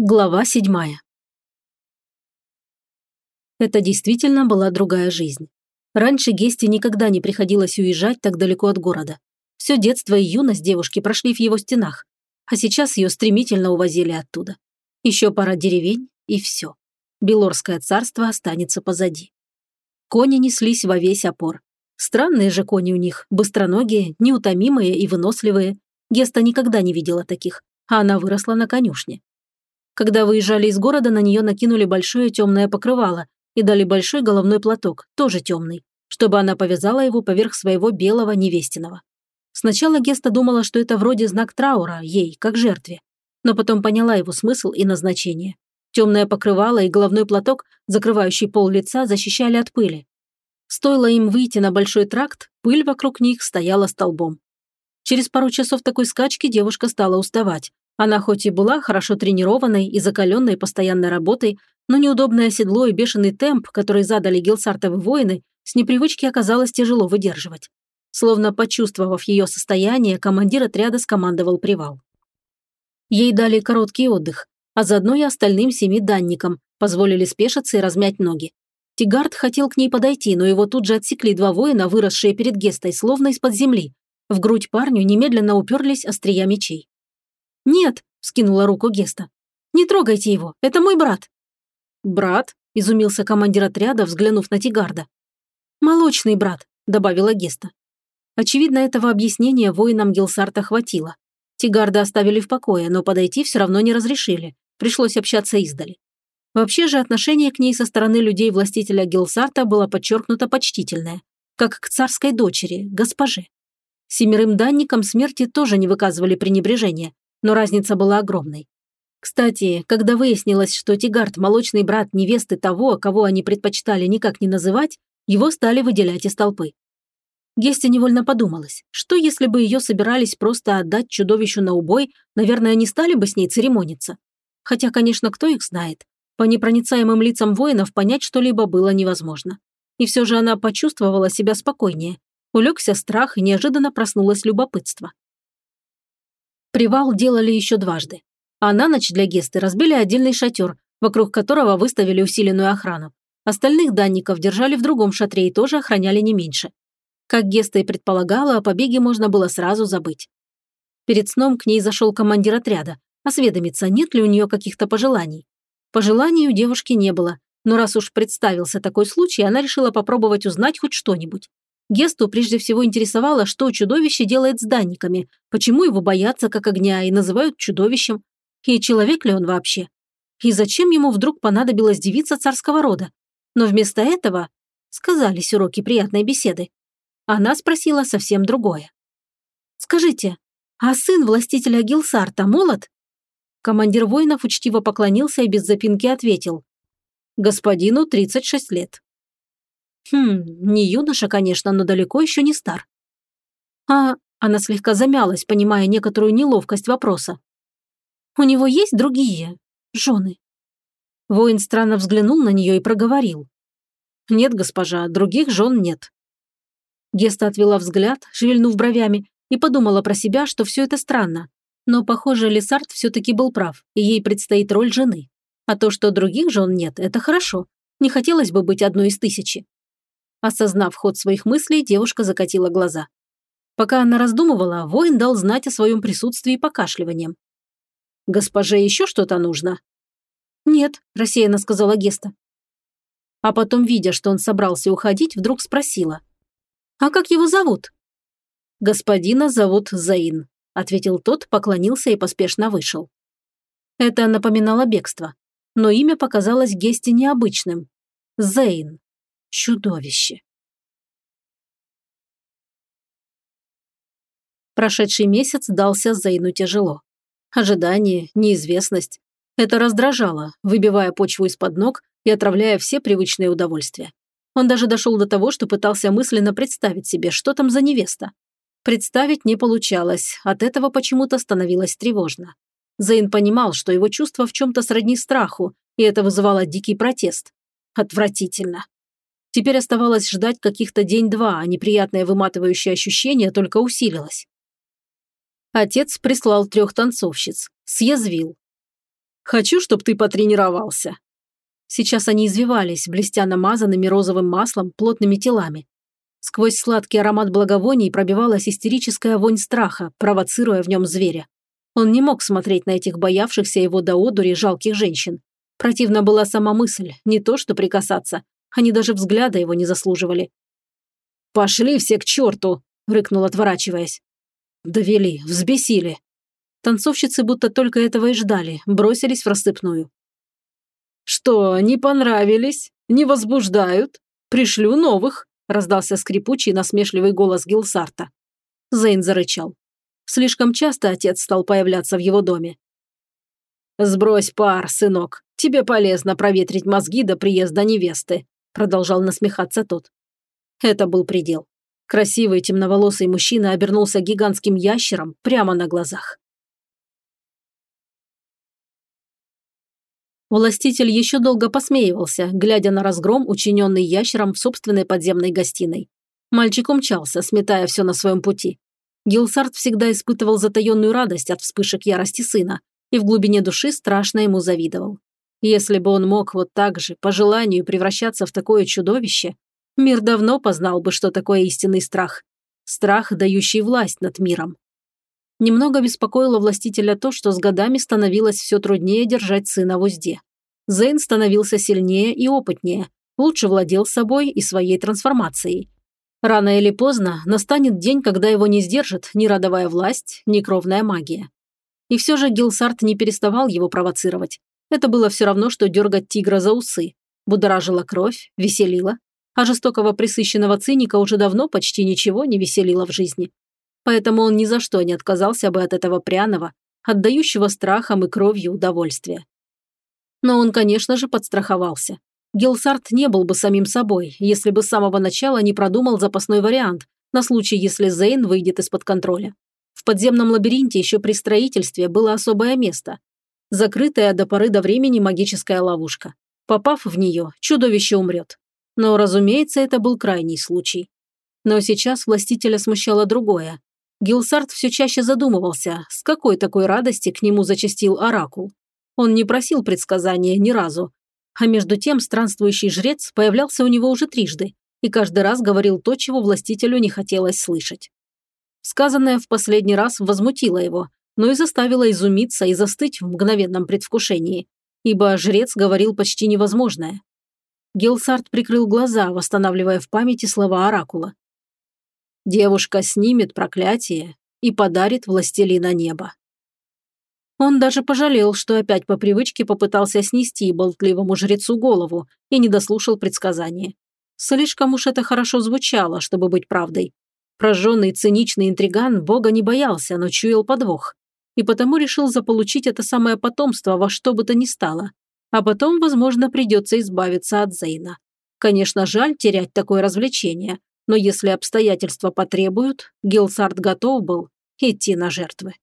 Глава седьмая. Это действительно была другая жизнь. Раньше Гесте никогда не приходилось уезжать так далеко от города. Все детство и юность девушки прошли в его стенах, а сейчас ее стремительно увозили оттуда. Еще пара деревень, и все. Белорское царство останется позади. Кони неслись во весь опор. Странные же кони у них, быстроногие, неутомимые и выносливые. Геста никогда не видела таких, а она выросла на конюшне. Когда выезжали из города, на нее накинули большое темное покрывало и дали большой головной платок, тоже темный, чтобы она повязала его поверх своего белого невестиного. Сначала Геста думала, что это вроде знак траура ей, как жертве, но потом поняла его смысл и назначение. Темное покрывало и головной платок, закрывающий пол лица, защищали от пыли. Стоило им выйти на большой тракт, пыль вокруг них стояла столбом. Через пару часов такой скачки девушка стала уставать, она хоть и была хорошо тренированной и закаленной постоянной работой, но неудобное седло и бешеный темп, который задали гилсартовы воины, с непривычки оказалось тяжело выдерживать. Словно почувствовав ее состояние, командир отряда скомандовал привал. Ей дали короткий отдых, а заодно и остальным семи данникам позволили спешиться и размять ноги. Тигард хотел к ней подойти, но его тут же отсекли два воина, выросшие перед Гестой, словно из-под земли. В грудь парню немедленно уперлись острия мечей. «Нет», – скинула руку Геста. «Не трогайте его, это мой брат». «Брат?» – изумился командир отряда, взглянув на Тигарда. «Молочный брат», – добавила Геста. Очевидно, этого объяснения воинам Гилсарта хватило. Тигарда оставили в покое, но подойти все равно не разрешили. Пришлось общаться издали. Вообще же отношение к ней со стороны людей властителя Гилсарта было подчеркнуто почтительное, как к царской дочери, госпоже. Семерым данникам смерти тоже не выказывали пренебрежения, но разница была огромной. Кстати, когда выяснилось, что Тигард – молочный брат невесты того, кого они предпочитали никак не называть, его стали выделять из толпы. Гесте невольно подумалось, что если бы ее собирались просто отдать чудовищу на убой, наверное, не стали бы с ней церемониться. Хотя, конечно, кто их знает. По непроницаемым лицам воинов понять что-либо было невозможно. И все же она почувствовала себя спокойнее. Улегся страх и неожиданно проснулось любопытство. Привал делали еще дважды. А на ночь для Гесты разбили отдельный шатер, вокруг которого выставили усиленную охрану. Остальных данников держали в другом шатре и тоже охраняли не меньше. Как Геста и предполагала, о побеге можно было сразу забыть. Перед сном к ней зашел командир отряда, осведомиться, нет ли у нее каких-то пожеланий. Пожеланий у девушки не было, но раз уж представился такой случай, она решила попробовать узнать хоть что-нибудь. Гесту прежде всего интересовало, что чудовище делает с данниками, почему его боятся как огня и называют чудовищем, и человек ли он вообще. И зачем ему вдруг понадобилась девица царского рода? Но вместо этого сказались уроки приятной беседы. Она спросила совсем другое. «Скажите, а сын властителя Гилсарта молод?» Командир воинов учтиво поклонился и без запинки ответил. «Господину 36 лет». Хм, не юноша, конечно, но далеко еще не стар. А она слегка замялась, понимая некоторую неловкость вопроса. У него есть другие жены? Воин странно взглянул на нее и проговорил. «Нет, госпожа, других жен нет». Геста отвела взгляд, шевельнув бровями, и подумала про себя, что все это странно. Но, похоже, Лесард все-таки был прав, и ей предстоит роль жены. А то, что других жен нет, это хорошо. Не хотелось бы быть одной из тысячи. Осознав ход своих мыслей, девушка закатила глаза. Пока она раздумывала, воин дал знать о своем присутствии покашливанием. «Госпоже еще что-то нужно?» «Нет», – рассеянно сказала Геста. А потом, видя, что он собрался уходить, вдруг спросила. «А как его зовут?» «Господина зовут Заин», – ответил тот, поклонился и поспешно вышел. Это напоминало бегство, но имя показалось Гесте необычным. Зейн. Чудовище. Прошедший месяц дался Зейну тяжело. Ожидание, неизвестность. Это раздражало, выбивая почву из-под ног и отравляя все привычные удовольствия. Он даже дошел до того, что пытался мысленно представить себе, что там за невеста. Представить не получалось, от этого почему-то становилось тревожно. Зейн понимал, что его чувство в чем-то сродни страху, и это вызывало дикий протест. Отвратительно. Теперь оставалось ждать каких-то день-два, а неприятное выматывающее ощущение только усилилось. Отец прислал трех танцовщиц. Съязвил. Хочу, чтобы ты потренировался». Сейчас они извивались, блестя намазанными розовым маслом плотными телами. Сквозь сладкий аромат благовоний пробивалась истерическая вонь страха, провоцируя в нем зверя. Он не мог смотреть на этих боявшихся его до одури жалких женщин. Противна была сама мысль, не то что прикасаться. Они даже взгляда его не заслуживали. «Пошли все к черту!» – рыкнул, отворачиваясь. Довели, взбесили. Танцовщицы будто только этого и ждали, бросились в рассыпную. «Что, не понравились? Не возбуждают? Пришлю новых!» – раздался скрипучий насмешливый голос Гилсарта. Зейн зарычал. Слишком часто отец стал появляться в его доме. «Сбрось пар, сынок. Тебе полезно проветрить мозги до приезда невесты», – продолжал насмехаться тот. Это был предел. Красивый темноволосый мужчина обернулся гигантским ящером прямо на глазах. Властитель еще долго посмеивался, глядя на разгром, учиненный ящером в собственной подземной гостиной. Мальчик умчался, сметая все на своем пути. Гилсарт всегда испытывал затаенную радость от вспышек ярости сына и в глубине души страшно ему завидовал. Если бы он мог вот так же, по желанию, превращаться в такое чудовище, мир давно познал бы, что такое истинный страх. Страх, дающий власть над миром. Немного беспокоило властителя то, что с годами становилось все труднее держать сына в узде. Зейн становился сильнее и опытнее, лучше владел собой и своей трансформацией. Рано или поздно настанет день, когда его не сдержит ни родовая власть, ни кровная магия. И все же Гилсарт не переставал его провоцировать. Это было все равно, что дергать тигра за усы. Будоражила кровь, веселила. А жестокого присыщенного циника уже давно почти ничего не веселило в жизни поэтому он ни за что не отказался бы от этого пряного, отдающего страхом и кровью удовольствия. Но он, конечно же, подстраховался. Гилсарт не был бы самим собой, если бы с самого начала не продумал запасной вариант на случай, если Зейн выйдет из-под контроля. В подземном лабиринте еще при строительстве было особое место. Закрытая до поры до времени магическая ловушка. Попав в нее, чудовище умрет. Но, разумеется, это был крайний случай. Но сейчас властителя смущало другое. Гилсарт все чаще задумывался, с какой такой радости к нему зачастил оракул. Он не просил предсказания ни разу. А между тем странствующий жрец появлялся у него уже трижды и каждый раз говорил то, чего властителю не хотелось слышать. Сказанное в последний раз возмутило его, но и заставило изумиться и застыть в мгновенном предвкушении, ибо жрец говорил почти невозможное. Гилсарт прикрыл глаза, восстанавливая в памяти слова оракула. Девушка снимет проклятие и подарит властелина неба. Он даже пожалел, что опять по привычке попытался снести болтливому жрецу голову и не дослушал предсказания. Слишком уж это хорошо звучало, чтобы быть правдой. Прожженный циничный интриган бога не боялся, но чуял подвох. И потому решил заполучить это самое потомство во что бы то ни стало. А потом, возможно, придется избавиться от Зейна. Конечно, жаль терять такое развлечение, но если обстоятельства потребуют, Гилсарт готов был идти на жертвы.